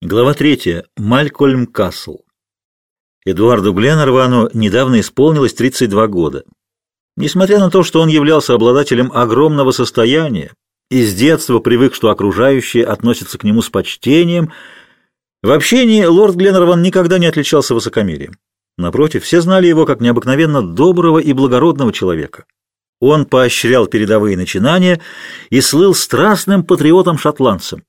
Глава 3. Малькольм Касл. Эдуарду Гленнервану недавно исполнилось 32 года. Несмотря на то, что он являлся обладателем огромного состояния и с детства привык, что окружающие относятся к нему с почтением, в общении лорд Гленнерван никогда не отличался высокомерием. Напротив, все знали его как необыкновенно доброго и благородного человека. Он поощрял передовые начинания и слыл страстным патриотом-шотландцем.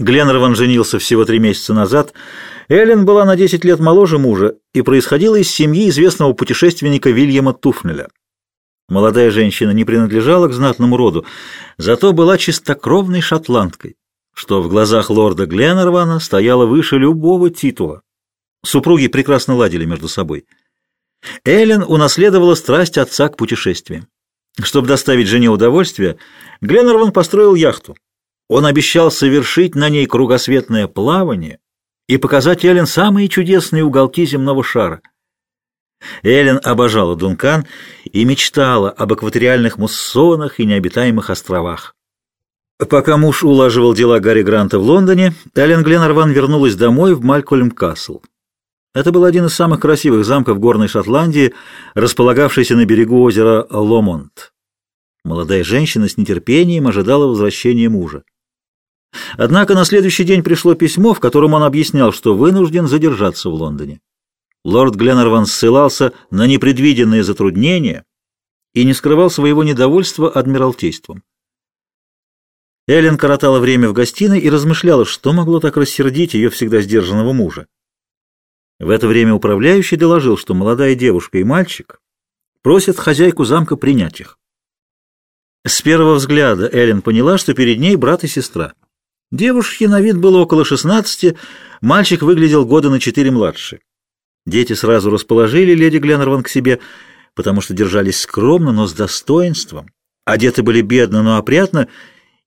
Гленнерван женился всего три месяца назад. Эллен была на 10 лет моложе мужа и происходила из семьи известного путешественника Вильяма Туфнеля. Молодая женщина не принадлежала к знатному роду, зато была чистокровной шотландкой, что в глазах лорда Гленнервана стояло выше любого титула. Супруги прекрасно ладили между собой. Эллен унаследовала страсть отца к путешествиям. Чтобы доставить жене удовольствие, Гленнерван построил яхту. Он обещал совершить на ней кругосветное плавание и показать Эллен самые чудесные уголки земного шара. Эллен обожала Дункан и мечтала об экваториальных муссонах и необитаемых островах. Пока муж улаживал дела Гарри Гранта в Лондоне, Эллен Гленнерван вернулась домой в Малькольм-Касл. Это был один из самых красивых замков горной Шотландии, располагавшийся на берегу озера Ломонт. Молодая женщина с нетерпением ожидала возвращения мужа. Однако на следующий день пришло письмо, в котором он объяснял, что вынужден задержаться в Лондоне. Лорд Гленнерван ссылался на непредвиденные затруднения и не скрывал своего недовольства адмиралтейством. Эллен коротала время в гостиной и размышляла, что могло так рассердить ее всегда сдержанного мужа. В это время управляющий доложил, что молодая девушка и мальчик просят хозяйку замка принять их. С первого взгляда Эллен поняла, что перед ней брат и сестра. Девушке на вид было около 16, мальчик выглядел года на четыре младше. Дети сразу расположили леди Гленнерван к себе, потому что держались скромно, но с достоинством. Одеты были бедно, но опрятно,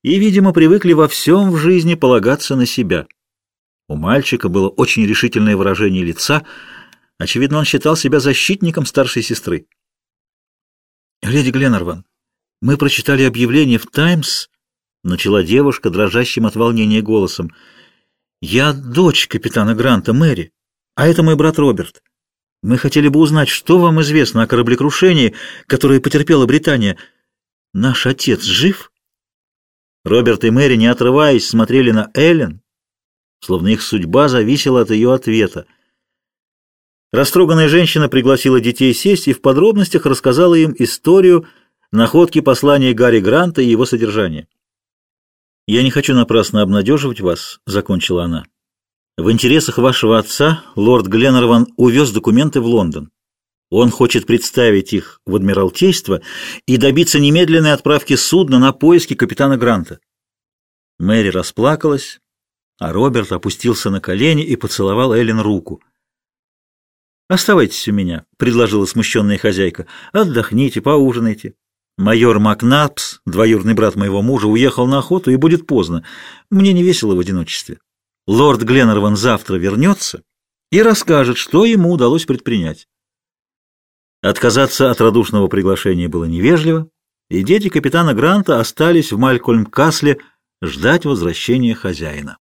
и, видимо, привыкли во всем в жизни полагаться на себя. У мальчика было очень решительное выражение лица. Очевидно, он считал себя защитником старшей сестры. «Леди Гленнерван, мы прочитали объявление в «Таймс», — начала девушка, дрожащим от волнения голосом. «Я дочь капитана Гранта, Мэри, а это мой брат Роберт. Мы хотели бы узнать, что вам известно о кораблекрушении, которое потерпела Британия. Наш отец жив?» Роберт и Мэри, не отрываясь, смотрели на Эллен, словно их судьба зависела от ее ответа. Растроганная женщина пригласила детей сесть и в подробностях рассказала им историю находки послания Гарри Гранта и его содержание. «Я не хочу напрасно обнадеживать вас», — закончила она. «В интересах вашего отца лорд Гленнерван увез документы в Лондон. Он хочет представить их в Адмиралтейство и добиться немедленной отправки судна на поиски капитана Гранта». Мэри расплакалась, а Роберт опустился на колени и поцеловал Эллен руку. «Оставайтесь у меня», — предложила смущенная хозяйка. «Отдохните, поужинайте. Майор Макнапс, двоюродный брат моего мужа, уехал на охоту и будет поздно. Мне не весело в одиночестве. Лорд Гленнерван завтра вернется и расскажет, что ему удалось предпринять. Отказаться от радушного приглашения было невежливо, и дети капитана Гранта остались в Малькольм-Касле ждать возвращения хозяина.